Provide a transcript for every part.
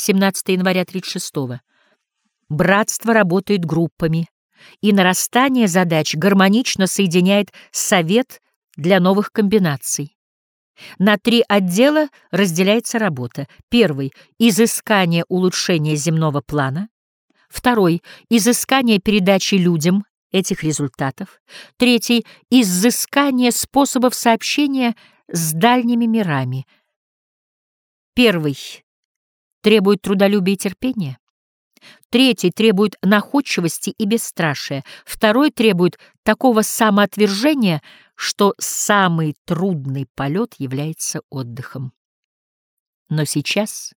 17 января 36 -го. Братство работает группами, и нарастание задач гармонично соединяет совет для новых комбинаций. На три отдела разделяется работа. Первый — изыскание улучшения земного плана. Второй — изыскание передачи людям этих результатов. Третий — изыскание способов сообщения с дальними мирами. Первый требует трудолюбия и терпения. Третий требует находчивости и бесстрашия. Второй требует такого самоотвержения, что самый трудный полет является отдыхом. Но сейчас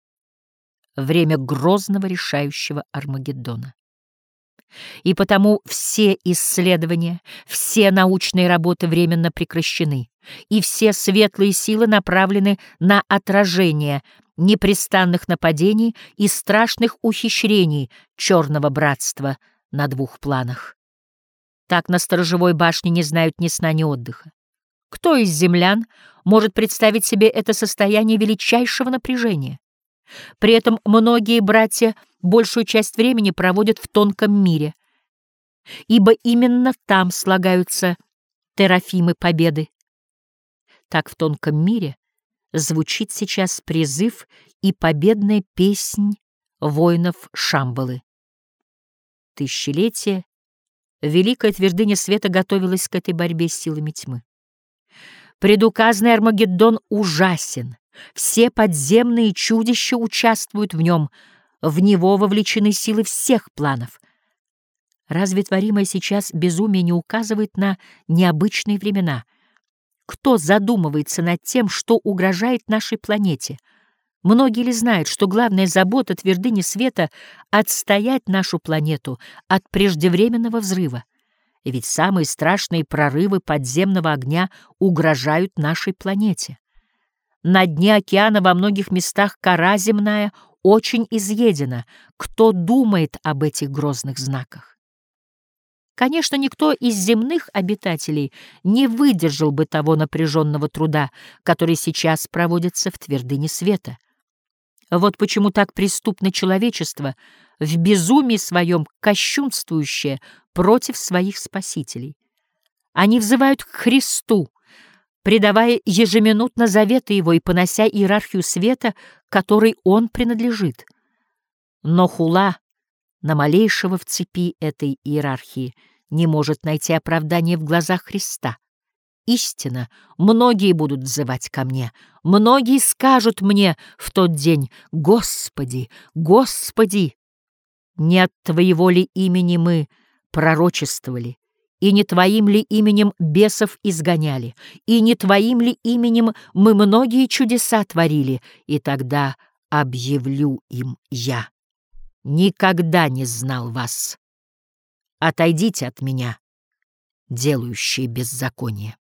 время грозного решающего Армагеддона. И потому все исследования, все научные работы временно прекращены, и все светлые силы направлены на отражение непрестанных нападений и страшных ухищрений черного братства на двух планах. Так на сторожевой башне не знают ни сна, ни отдыха. Кто из землян может представить себе это состояние величайшего напряжения? При этом многие братья большую часть времени проводят в тонком мире, ибо именно там слагаются терафимы победы. Так в тонком мире звучит сейчас призыв и победная песнь воинов Шамбалы. Тысячелетие Великая твердыня света готовилась к этой борьбе с силами тьмы. Предуказанный Армагеддон ужасен. Все подземные чудища участвуют в нем. В него вовлечены силы всех планов. Разве творимое сейчас безумие не указывает на необычные времена? Кто задумывается над тем, что угрожает нашей планете? Многие ли знают, что главная забота твердыни света — отстоять нашу планету от преждевременного взрыва? Ведь самые страшные прорывы подземного огня угрожают нашей планете. На дне океана во многих местах кора земная очень изъедена. Кто думает об этих грозных знаках? Конечно, никто из земных обитателей не выдержал бы того напряженного труда, который сейчас проводится в твердыне света. Вот почему так преступно человечество, в безумии своем кощунствующее против своих спасителей. Они взывают к Христу, предавая ежеминутно заветы Его и понося иерархию света, которой Он принадлежит. Но хула на малейшего в цепи этой иерархии не может найти оправдания в глазах Христа. Истина, многие будут взывать ко мне, многие скажут мне в тот день, «Господи, Господи!» Не от Твоего ли имени мы пророчествовали, и не Твоим ли именем бесов изгоняли, и не Твоим ли именем мы многие чудеса творили, и тогда объявлю им я. Никогда не знал вас. Отойдите от меня, делающие беззаконие.